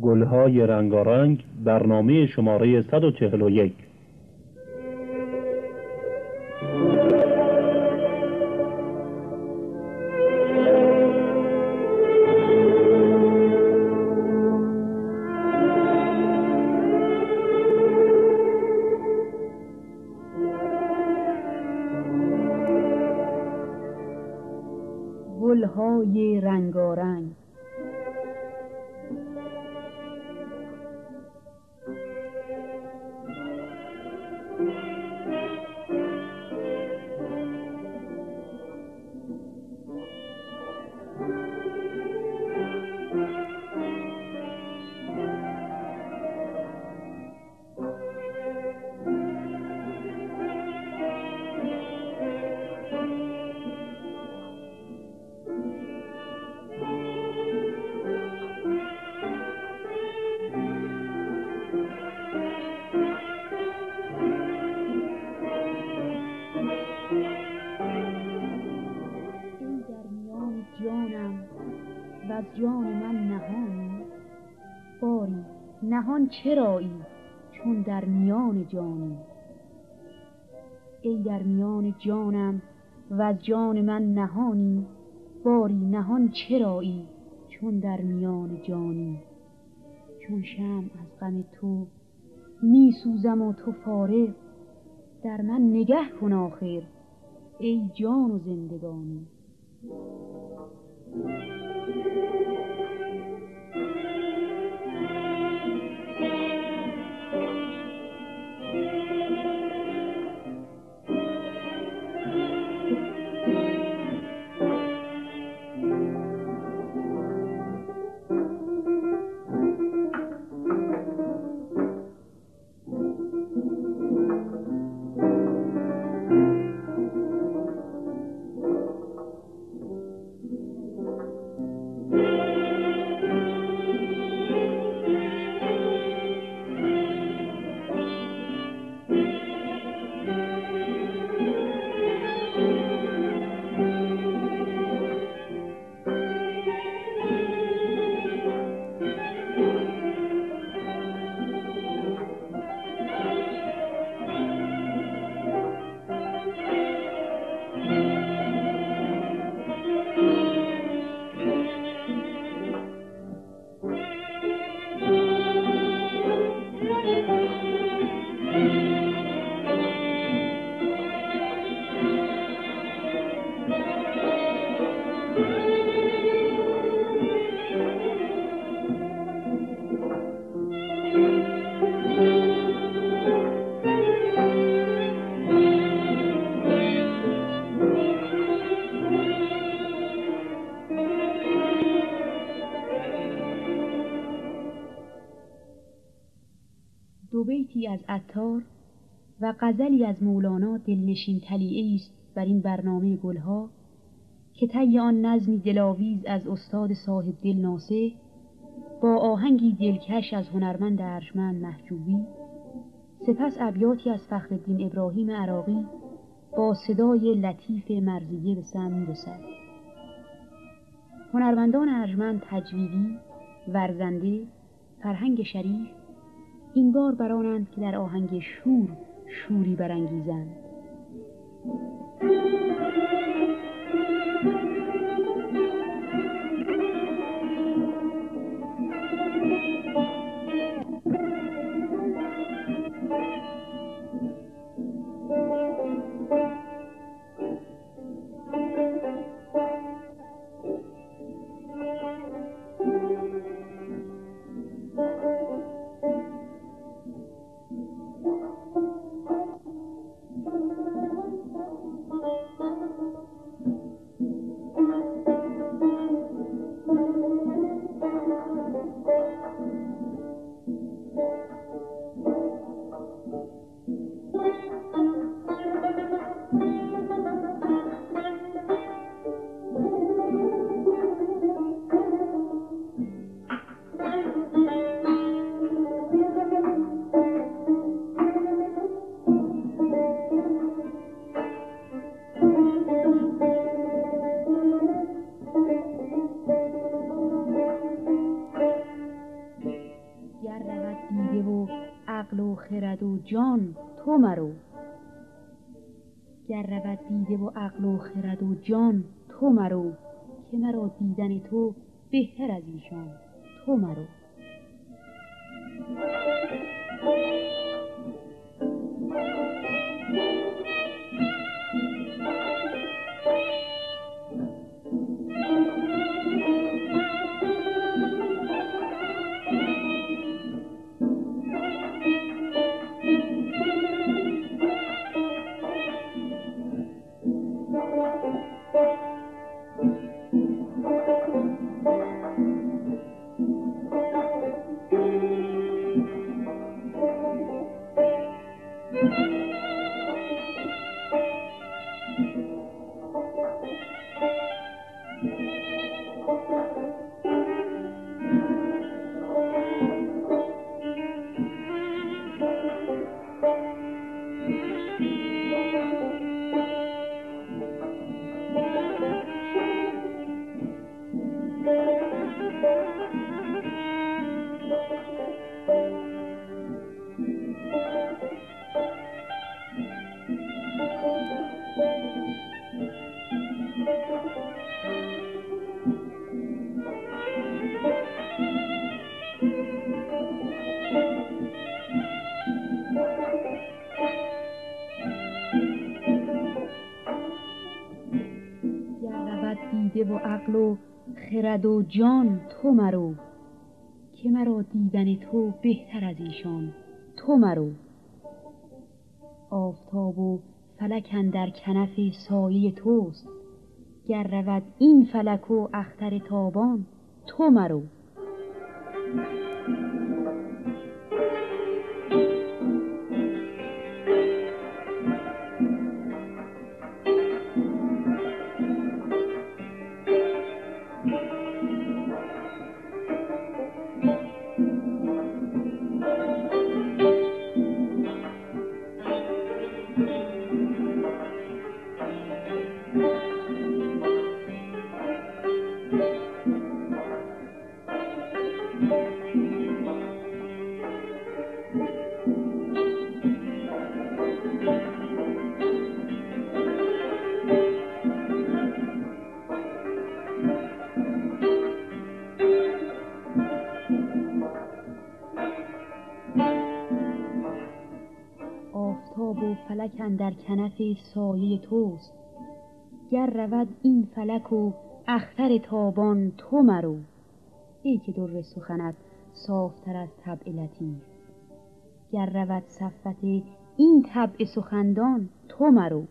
گلهای رنگارنگ برنامه شماره 141 نهان چرایی چون در میان جانی ای در میان جانم و جان من نهانی باری نهان چرایی چون در میان جانی؟ چون شم از غم تو می سوزم و تو فارغ در من نگه کن آخر ای جان و زندگانی. بیتی از عطار و غزلی از مولانا دلنشین تلیعه است بر این برنامه گلها که طی آن نظمی دلاویز از استاد صاحب دل ناسه با آهنگی دلکش از هنرمند ارجمند محجوبی سپس ابیاتی از فخرالدین ابراهیم عراقی با صدای لطیف مرزیه به سم می‌رسد. هنرمندان ارجمند تجویدی ورزنده فرهنگ شریف این بار برانند که در آهنگ شور شوری برانگیزند. جان تو مرو. که مرا دیدن تو بهتر از ایشان. تو مرو. عقل و خرد و جان تو مرو که مرا دیدن تو بهتر از ایشان تو مرو. آفتاب و فلک در کنف سایه توست گر رود این فلک و اختر تابان تو مرو. کنف سایه توست. گر رود این فلک و اختر تابان تو مرو. ای که در سخنت صافتر از طبع لطیف. گر رود صفت این طبع سخندان تو مرو.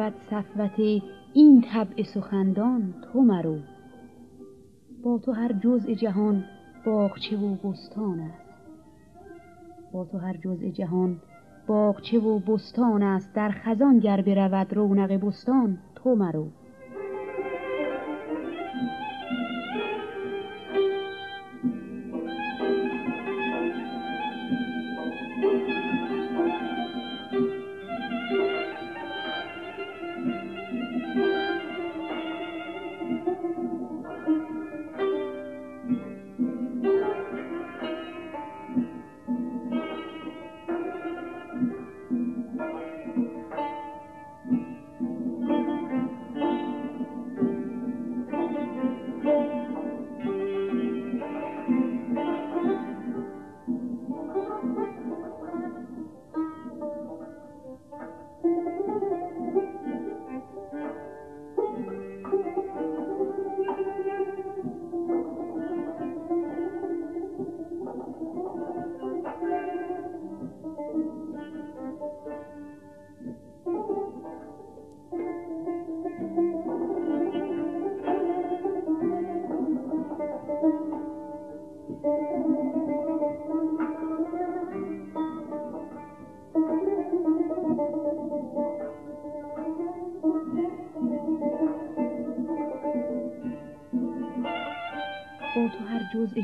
رود صفوت این طبع سخندان تو مرو. با تو هر جزء جهان باغچه و بستان است. با تو هر جزء جهان باغچه و بستان است. در خزان گر برود رونق بستان تو مرو.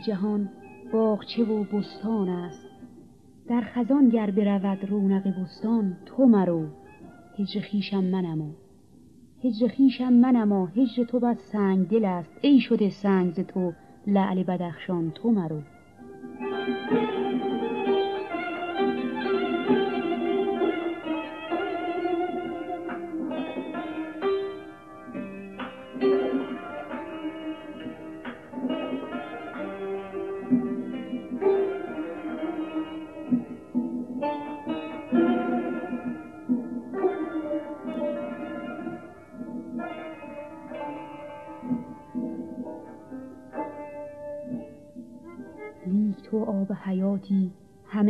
جهان باغچه و بستان است. در خزان گر برود رونق بستان تو مرو. هجر خویشم منما. هجر خویشم منما. هجر تو بس سنگ دل است. ای شده سنگ ز تو لعل بدخشان تو مرو.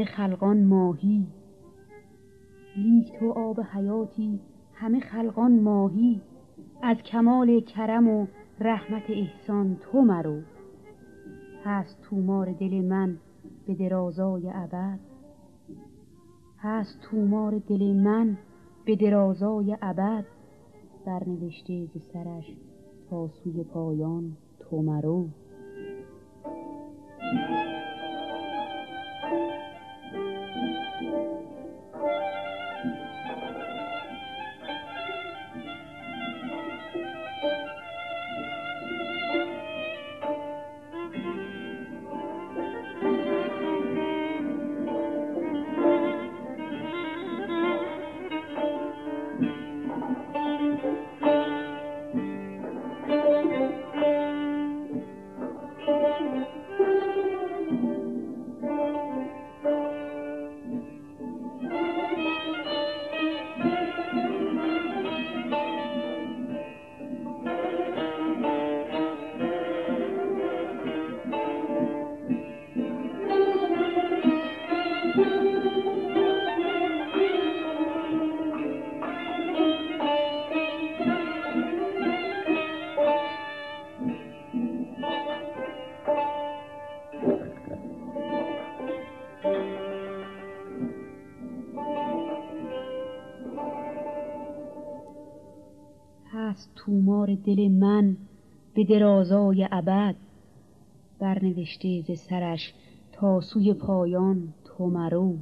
خلقان ماهی. لیک تو آب حیاتی همه خلقان ماهی. از کمال کرم و رحمت احسان تو مرو. هست تومار دل من به درازای ابد. هست تومار دل من به درازای ابد. برنوشته ز سرش تا سوی پایان تو مرو. دل من به درازای ابد برنوشته ز سرش تا سوی پایان تو مرو.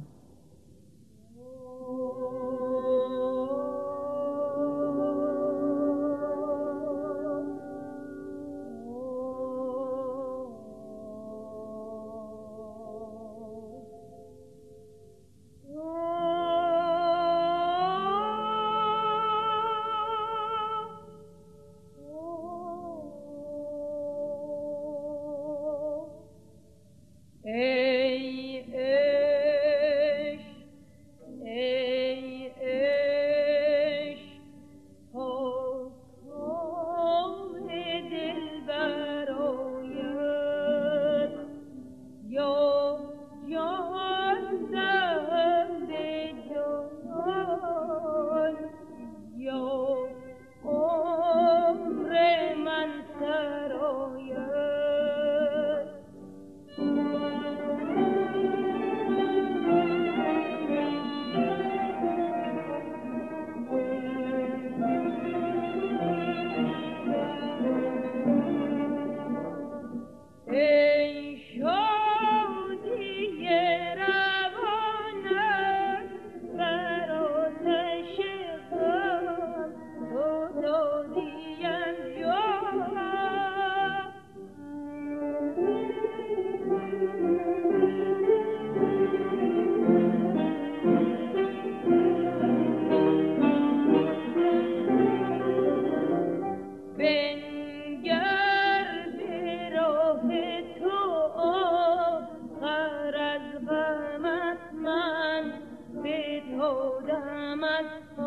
मा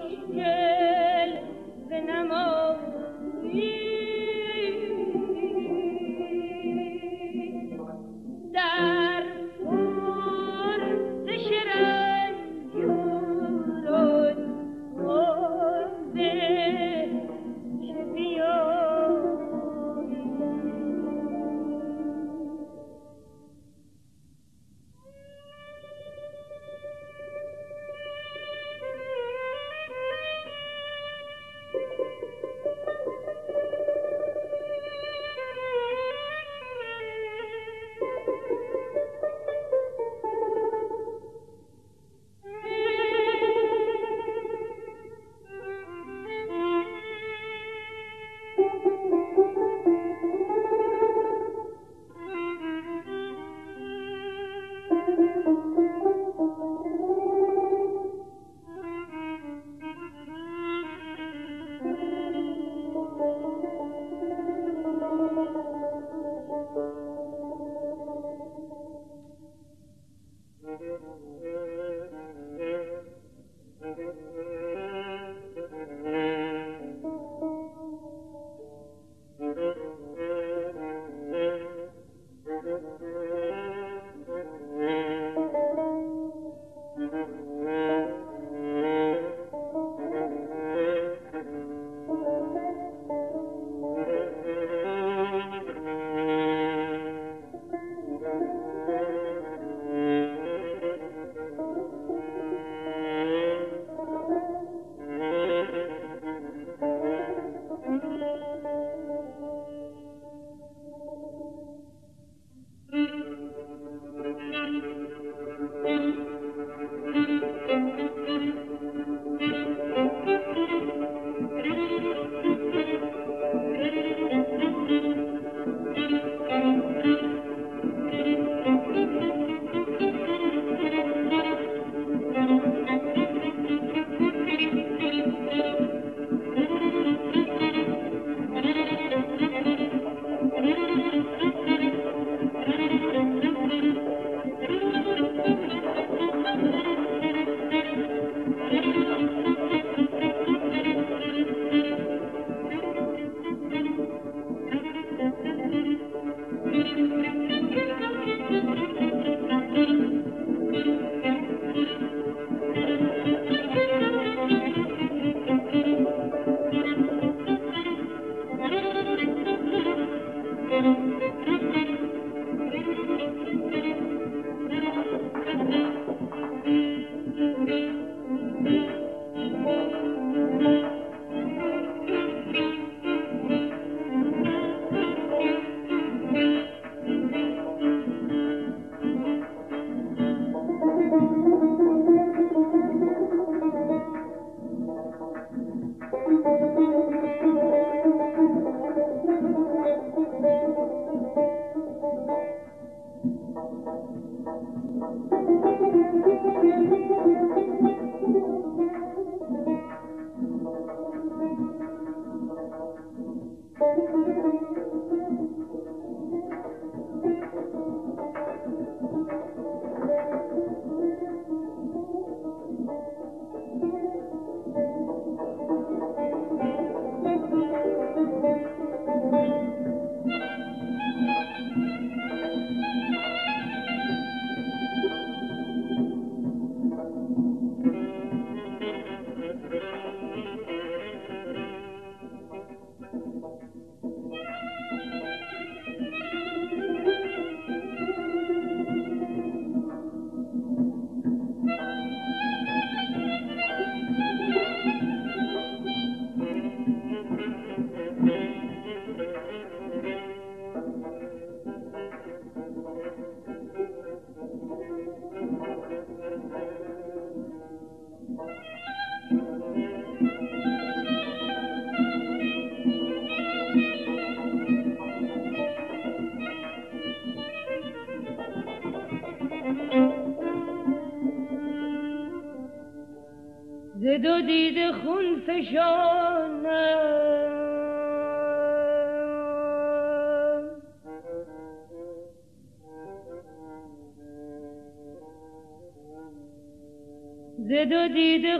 خوشگل به نمازی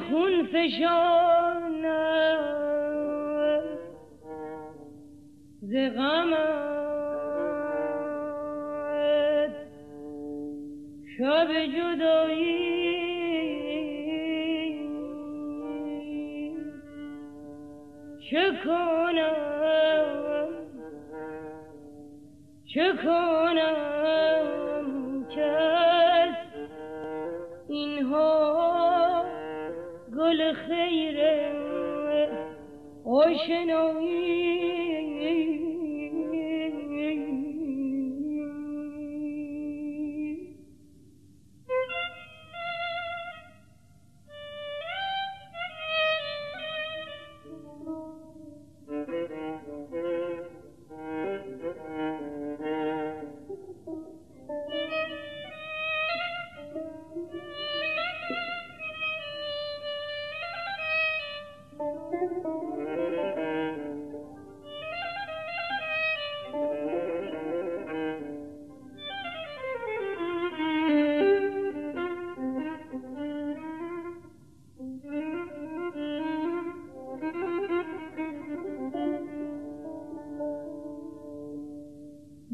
خون فشانم ز غمت شب جدایی. چه کنم؟ چه که اینها گل خیره. آشنایی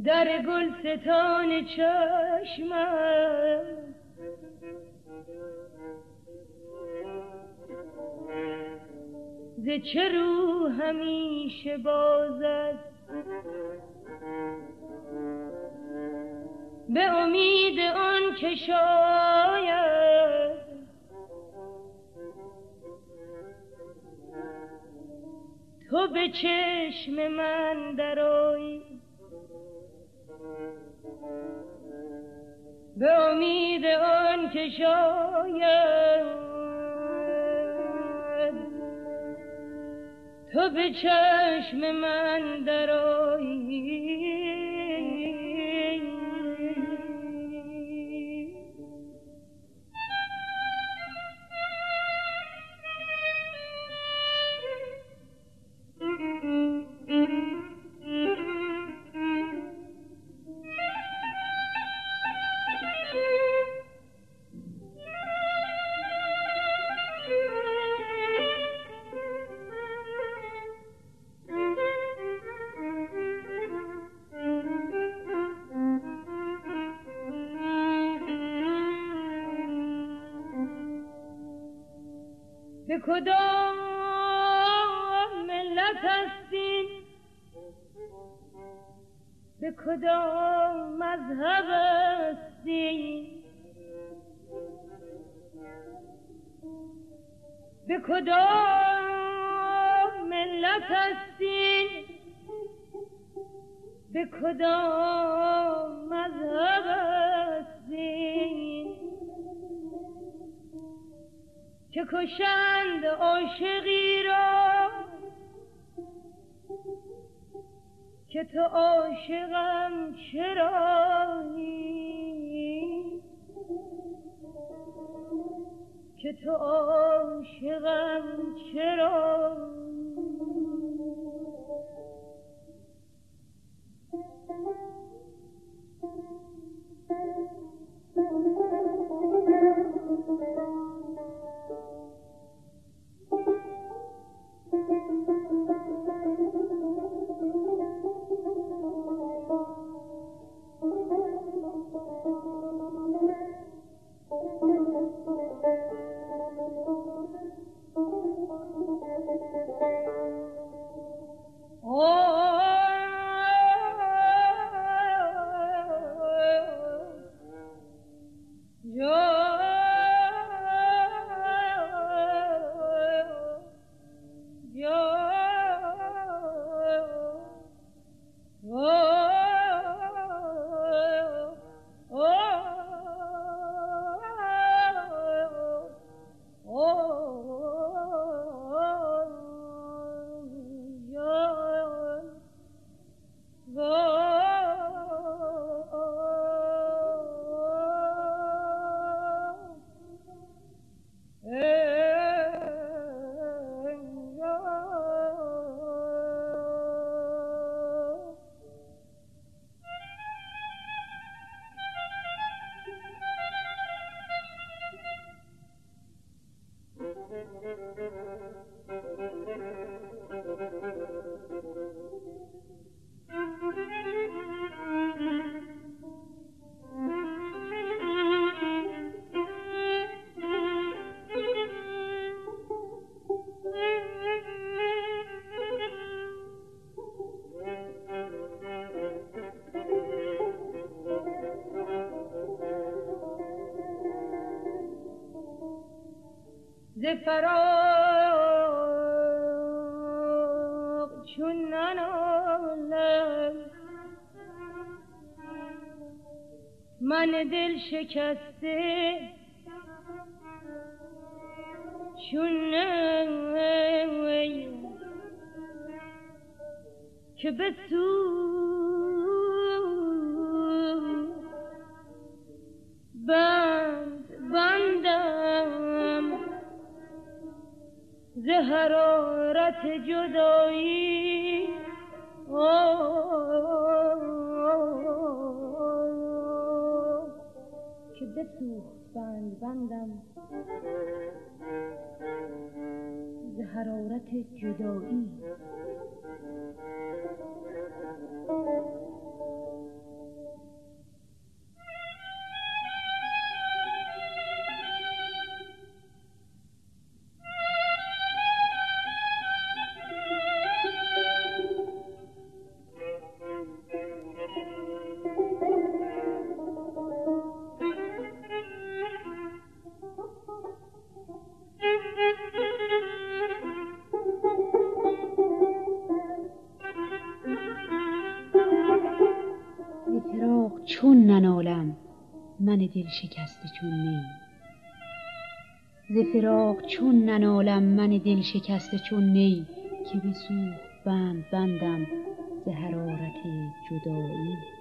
در گل ستان چشمم. ز چه رو همیشه بازد به امید آن که شاید. تو به چشم من درایی به امید آن که شاید تو به چشم من درایی کدام ملت هستین به کدام مذهب هستین به کدام ملت هستین به کدام مذهب بکشند عاشقی را. که تو عاشقم چرایی که تو عاشقم چرایی ز فراق چون ننالم من دل شکسته چون که به ز حرارت جدایی. که بسوخت بند بندم. ز حرارت جدایی. دل شکسته چون نی. ز فراق چون ننالم من دل شکسته چون نی که بسوخت بند بندم ز حرارت جدایی.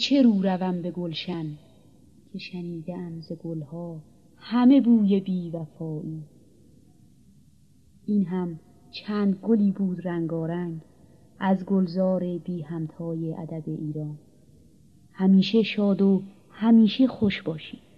چه رو روم به گلشن که شنیده ام گلها همه بوی بی وفایی این هم چند گلی بود رنگارنگ از گلزار بی همتای ادب ایران. همیشه شاد و همیشه خوش باشید